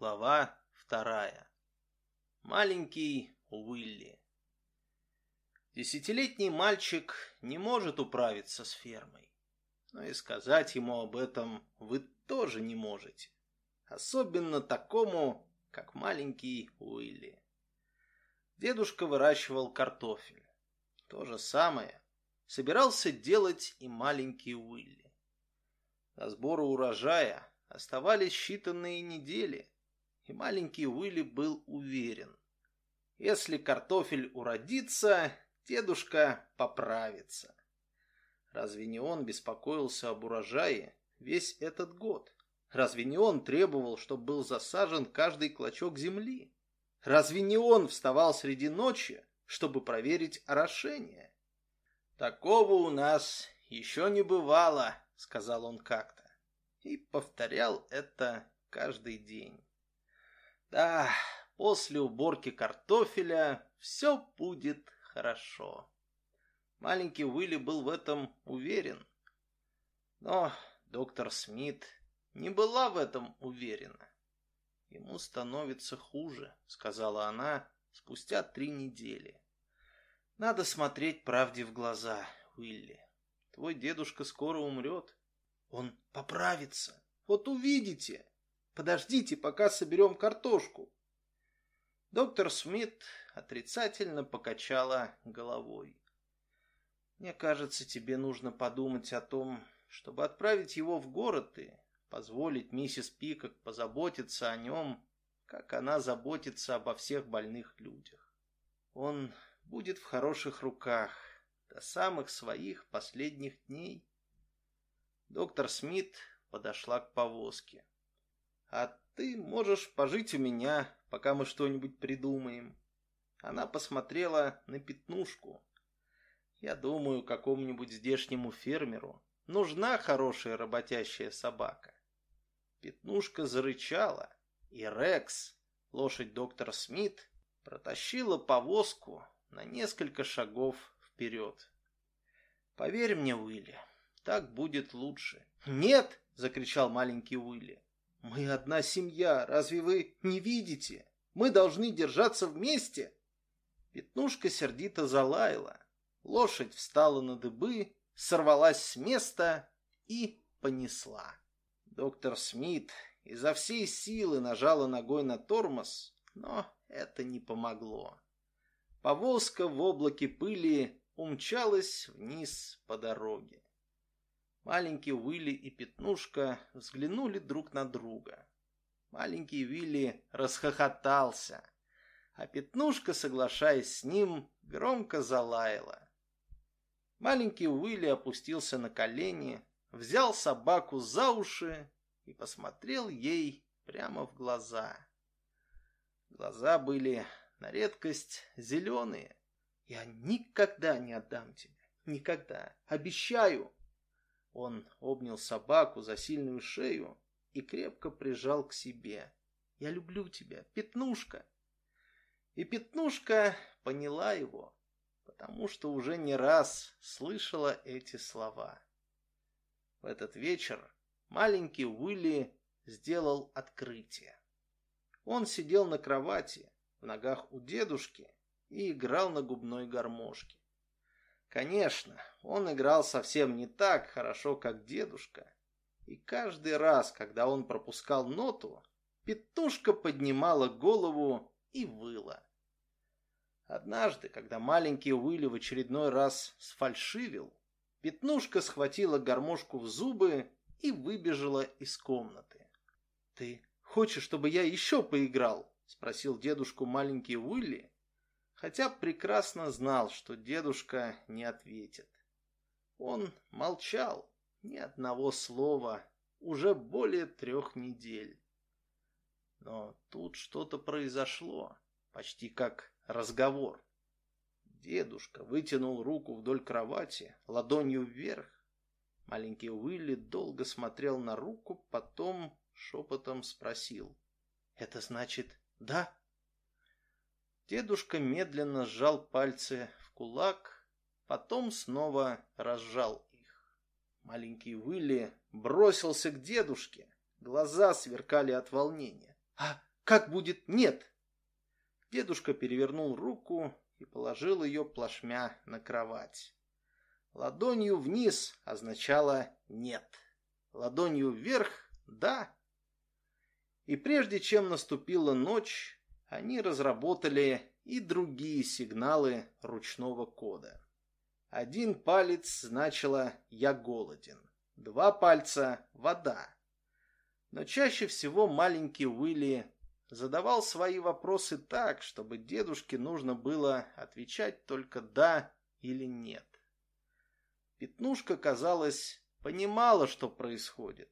Глава вторая. Маленький Уилли. Десятилетний мальчик не может управиться с фермой. Но и сказать ему об этом вы тоже не можете. Особенно такому, как маленький Уилли. Дедушка выращивал картофель. То же самое собирался делать и маленький Уилли. До сбора урожая оставались считанные недели, и маленький Уилли был уверен. Если картофель уродится, дедушка поправится. Разве не он беспокоился об урожае весь этот год? Разве не он требовал, чтобы был засажен каждый клочок земли? Разве не он вставал среди ночи, чтобы проверить орошение? Такого у нас еще не бывало, сказал он как-то. И повторял это каждый день. Да, после уборки картофеля все будет хорошо. Маленький Уилли был в этом уверен. Но доктор Смит не была в этом уверена. Ему становится хуже, сказала она спустя три недели. Надо смотреть правде в глаза, Уилли. Твой дедушка скоро умрет. Он поправится. Вот увидите. Подождите, пока соберем картошку. Доктор Смит отрицательно покачала головой. Мне кажется, тебе нужно подумать о том, чтобы отправить его в город и позволить миссис Пикок позаботиться о нем, как она заботится обо всех больных людях. Он будет в хороших руках до самых своих последних дней. Доктор Смит подошла к повозке. А ты можешь пожить у меня, пока мы что-нибудь придумаем. Она посмотрела на пятнушку. Я думаю, какому-нибудь здешнему фермеру нужна хорошая работящая собака. Пятнушка зарычала, и Рекс, лошадь доктора Смит, протащила повозку на несколько шагов вперед. Поверь мне, Уилли, так будет лучше. Нет, закричал маленький Уилли. Мы одна семья, разве вы не видите? Мы должны держаться вместе. Пятнушка сердито залаяла. Лошадь встала на дыбы, сорвалась с места и понесла. Доктор Смит изо всей силы нажала ногой на тормоз, но это не помогло. Повозка в облаке пыли умчалась вниз по дороге. Маленький Уилли и Пятнушка взглянули друг на друга. Маленький Уилли расхохотался, а Пятнушка, соглашаясь с ним, громко залаяла. Маленький Уилли опустился на колени, взял собаку за уши и посмотрел ей прямо в глаза. Глаза были на редкость зеленые. «Я никогда не отдам тебя. Никогда. Обещаю!» Он обнял собаку за сильную шею и крепко прижал к себе. «Я люблю тебя, Пятнушка!» И Пятнушка поняла его, потому что уже не раз слышала эти слова. В этот вечер маленький Уилли сделал открытие. Он сидел на кровати, в ногах у дедушки, и играл на губной гармошке. Конечно, он играл совсем не так хорошо, как дедушка. И каждый раз, когда он пропускал ноту, петушка поднимала голову и выла. Однажды, когда маленький Уилли в очередной раз сфальшивил, Пятнушка схватила гармошку в зубы и выбежала из комнаты. «Ты хочешь, чтобы я еще поиграл?» — спросил дедушку маленький Уилли, хотя прекрасно знал, что дедушка не ответит. Он молчал, ни одного слова, уже более трех недель. Но тут что-то произошло, почти как разговор. Дедушка вытянул руку вдоль кровати, ладонью вверх. Маленький Уилли долго смотрел на руку, потом шепотом спросил. «Это значит да?» Дедушка медленно сжал пальцы в кулак, потом снова разжал их. Маленький Уилли бросился к дедушке. Глаза сверкали от волнения. «А как будет «нет»?» Дедушка перевернул руку и положил ее плашмя на кровать. Ладонью вниз означало «нет». Ладонью вверх «да». И прежде чем наступила ночь, они разработали и другие сигналы ручного кода. Один палец значило «я голоден», два пальца – «вода». Но чаще всего маленький Уилли задавал свои вопросы так, чтобы дедушке нужно было отвечать только «да» или «нет». Пятнушка, казалось, понимала, что происходит,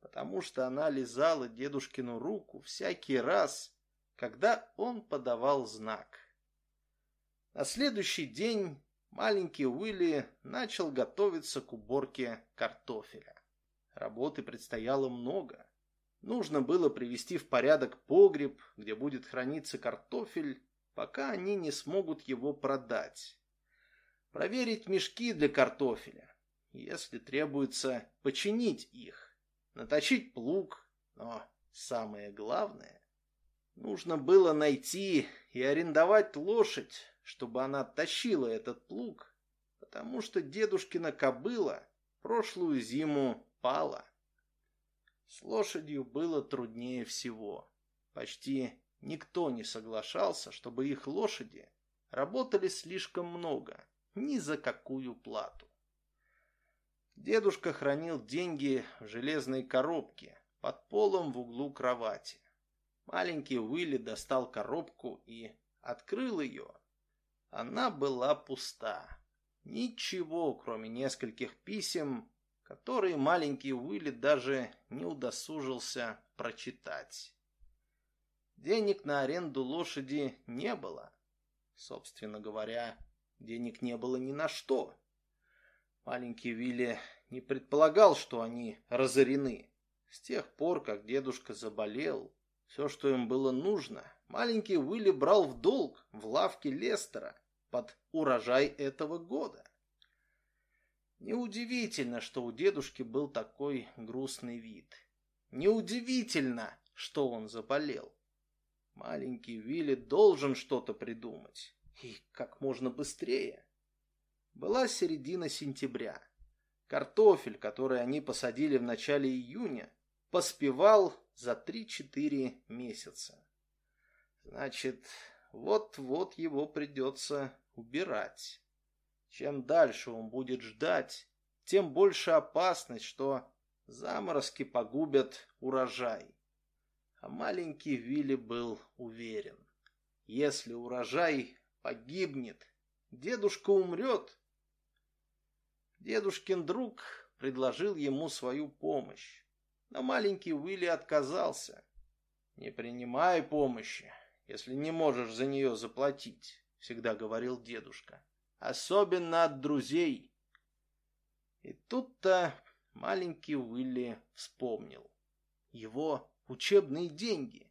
потому что она лизала дедушкину руку всякий раз, когда он подавал знак. На следующий день маленький Уилли начал готовиться к уборке картофеля. Работы предстояло много. Нужно было привести в порядок погреб, где будет храниться картофель, пока они не смогут его продать. Проверить мешки для картофеля, если требуется починить их, наточить плуг, но самое главное, нужно было найти и арендовать лошадь, чтобы она тащила этот плуг, потому что дедушкина кобыла прошлую зиму пала. С лошадью было труднее всего. Почти никто не соглашался, чтобы их лошади работали слишком много, ни за какую плату. Дедушка хранил деньги в железной коробке под полом в углу кровати. Маленький Уилли достал коробку и открыл ее. Она была пуста. Ничего, кроме нескольких писем который маленький Уилли даже не удосужился прочитать. Денег на аренду лошади не было. Собственно говоря, денег не было ни на что. Маленький Вилли не предполагал, что они разорены. С тех пор, как дедушка заболел, все, что им было нужно, маленький Уилли брал в долг в лавке Лестера под урожай этого года. Неудивительно, что у дедушки был такой грустный вид. Неудивительно, что он заболел. Маленький Вилли должен что-то придумать. И как можно быстрее. Была середина сентября. Картофель, который они посадили в начале июня, поспевал за 3-4 месяца. Значит, вот-вот его придется убирать. Чем дальше он будет ждать, тем больше опасность, что заморозки погубят урожай. А маленький Вилли был уверен. Если урожай погибнет, дедушка умрет. Дедушкин друг предложил ему свою помощь, но маленький Уилли отказался. «Не принимай помощи, если не можешь за нее заплатить», — всегда говорил дедушка особенно от друзей. И тут-то маленький Уилли вспомнил. Его учебные деньги.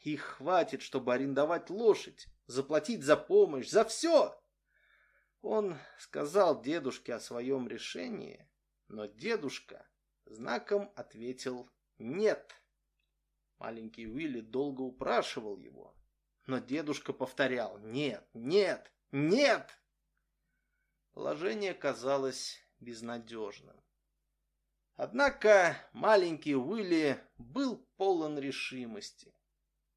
Их хватит, чтобы арендовать лошадь, заплатить за помощь, за все. Он сказал дедушке о своем решении, но дедушка знаком ответил «нет». Маленький Уилли долго упрашивал его, но дедушка повторял «нет, нет, нет». Положение казалось безнадежным. Однако маленький Уилли был полон решимости.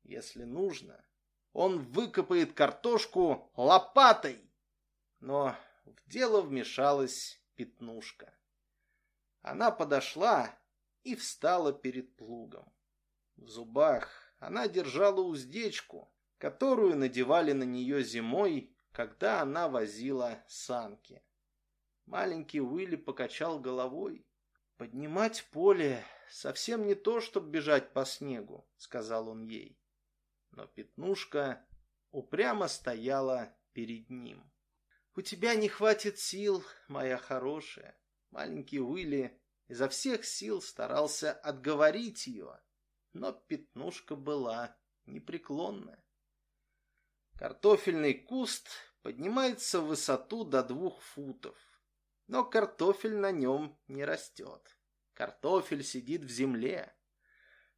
Если нужно, он выкопает картошку лопатой. Но в дело вмешалась пятнушка. Она подошла и встала перед плугом. В зубах она держала уздечку, которую надевали на нее зимой когда она возила санки. Маленький Уилли покачал головой. «Поднимать поле совсем не то, чтобы бежать по снегу», — сказал он ей. Но Пятнушка упрямо стояла перед ним. «У тебя не хватит сил, моя хорошая». Маленький Уилли изо всех сил старался отговорить ее, но Пятнушка была непреклонная. Картофельный куст поднимается в высоту до двух футов, но картофель на нем не растет. Картофель сидит в земле.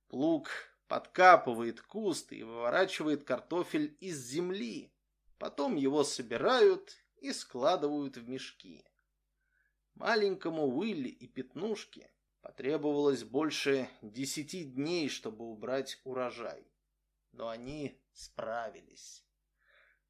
Плуг подкапывает куст и выворачивает картофель из земли. Потом его собирают и складывают в мешки. Маленькому Уилли и Пятнушке потребовалось больше десяти дней, чтобы убрать урожай. Но они справились.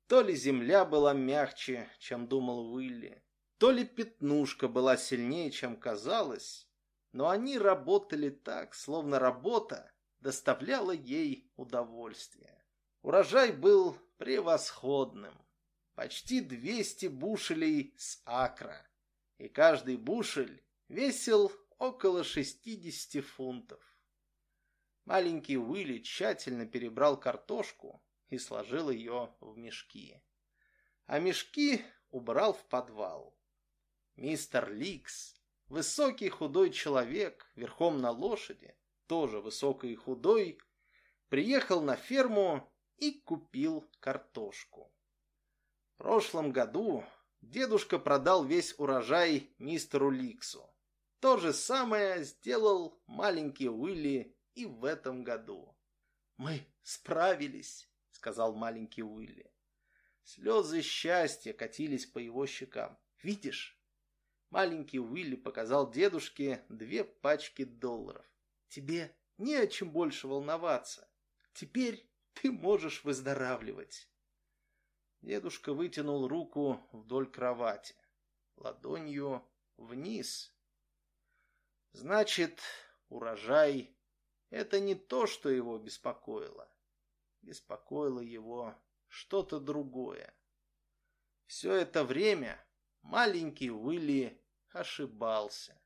То ли земля была мягче, чем думал Уилли, то ли Пятнушка была сильнее, чем казалось, но они работали так, словно работа доставляла ей удовольствие. Урожай был превосходным. Почти 200 бушелей с акра. И каждый бушель весил около 60 фунтов. Маленький Уилли тщательно перебрал картошку и сложил ее в мешки. А мешки убрал в подвал. Мистер Ликс, высокий худой человек, верхом на лошади, тоже высокий и худой, приехал на ферму и купил картошку. В прошлом году дедушка продал весь урожай мистеру Ликсу. То же самое сделал маленький Уилли и в этом году. «Мы справились», — сказал маленький Уилли. Слезы счастья катились по его щекам. «Видишь?» Маленький Уилли показал дедушке две пачки долларов. Тебе не о чем больше волноваться. Теперь ты можешь выздоравливать. Дедушка вытянул руку вдоль кровати, ладонью вниз. Значит, урожай — это не то, что его беспокоило. Беспокоило его что-то другое. Все это время маленький Уилли ошибался.